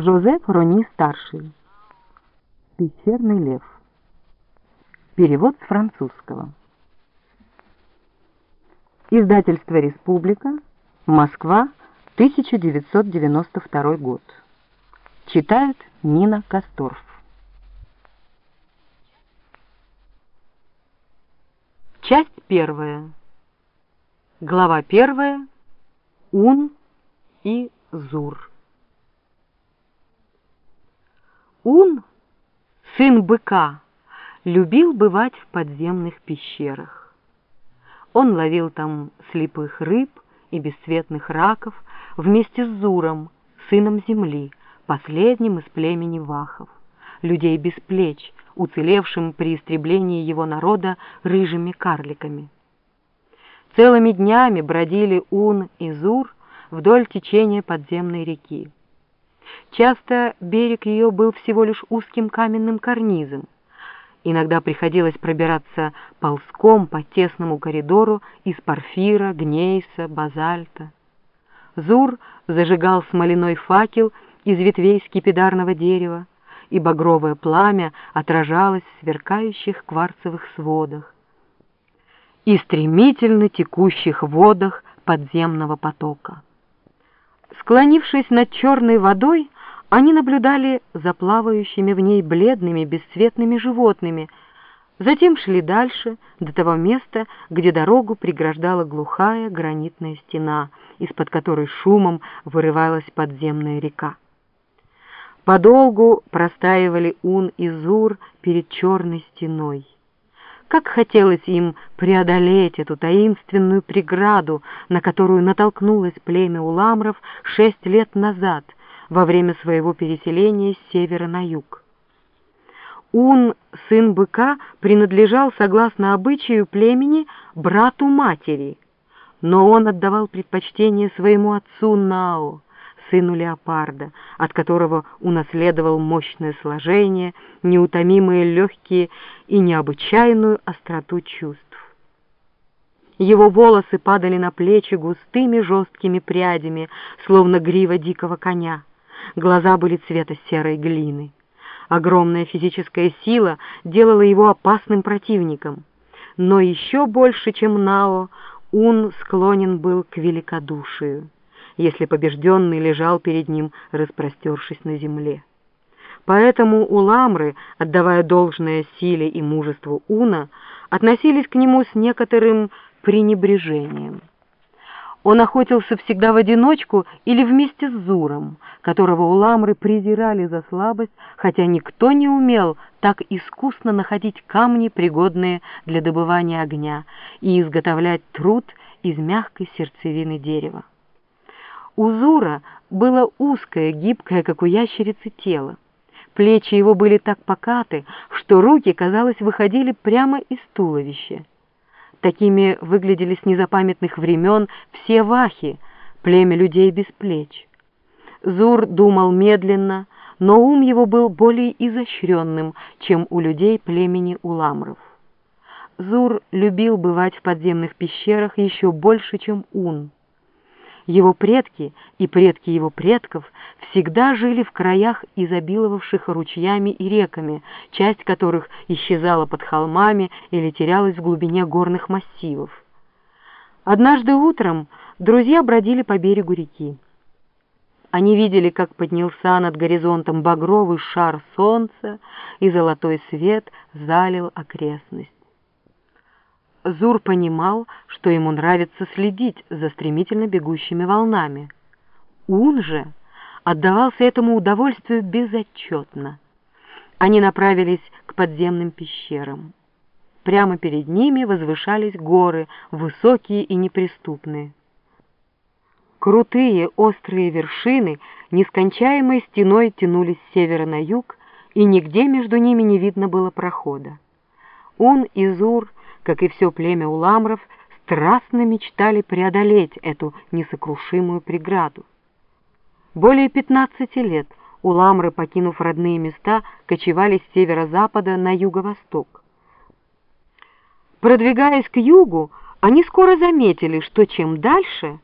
Жозеф Рони-старший. Пещерный лев. Перевод с французского. Издательство «Республика», Москва, 1992 год. Читает Нина Косторф. Часть первая. Глава первая. Ун и Зур. Ун, сын быка, любил бывать в подземных пещерах. Он ловил там слепых рыб и бесцветных раков вместе с Зуром, сыном земли, последним из племени Вахов, людей без плеч, уцелевшим при истреблении его народа рыжими карликами. Целыми днями бродили Ун и Зур вдоль течения подземной реки. Часто берег ее был всего лишь узким каменным карнизом. Иногда приходилось пробираться ползком по тесному коридору из порфира, гнейса, базальта. Зур зажигал смоляной факел из ветвей скипидарного дерева, и багровое пламя отражалось в сверкающих кварцевых сводах и стремительно текущих водах подземного потока. Склонившись над черной водой, они наблюдали за плавающими в ней бледными бесцветными животными, затем шли дальше, до того места, где дорогу преграждала глухая гранитная стена, из-под которой шумом вырывалась подземная река. Подолгу простаивали Ун и Зур перед черной стеной. Как хотелось им преодолеть эту таинственную преграду, на которую натолкнулось племя уламров шесть лет назад, во время своего переселения с севера на юг. Ун, сын быка, принадлежал, согласно обычаю племени, брату матери, но он отдавал предпочтение своему отцу Нао, сыну леопарда, от которого унаследовал мощное сложение, неутомимые легкие и необычайную остроту чувств. Его волосы падали на плечи густыми жесткими прядями, словно грива дикого коня. Глаза были цвета серой глины. Огромная физическая сила делала его опасным противником. Но еще больше, чем Нао, Ун склонен был к великодушию если побежденный лежал перед ним, распростершись на земле. Поэтому уламры, отдавая должное силе и мужеству Уна, относились к нему с некоторым пренебрежением. Он охотился всегда в одиночку или вместе с Зуром, которого уламры презирали за слабость, хотя никто не умел так искусно находить камни, пригодные для добывания огня, и изготовлять труд из мягкой сердцевины дерева. У Зура было узкое, гибкое, как у ящерицы, тело. Плечи его были так покаты, что руки, казалось, выходили прямо из туловища. Такими выглядели с незапамятных времен все вахи, племя людей без плеч. Зур думал медленно, но ум его был более изощренным, чем у людей племени уламров. Зур любил бывать в подземных пещерах еще больше, чем Ун. Его предки и предки его предков всегда жили в краях, изобиловавших ручьями и реками, часть которых исчезала под холмами или терялась в глубине горных массивов. Однажды утром друзья бродили по берегу реки. Они видели, как поднялся над горизонтом багровый шар солнца, и золотой свет залил окрестность. Зур понимал, что ему нравится следить за стремительно бегущими волнами. Ун же отдавался этому удовольствию безотчетно. Они направились к подземным пещерам. Прямо перед ними возвышались горы, высокие и неприступные. Крутые острые вершины нескончаемой стеной тянулись с севера на юг, и нигде между ними не видно было прохода. Ун и Зур — как и все племя уламров, страстно мечтали преодолеть эту несокрушимую преграду. Более 15 лет уламры, покинув родные места, кочевали с северо-запада на юго-восток. Продвигаясь к югу, они скоро заметили, что чем дальше,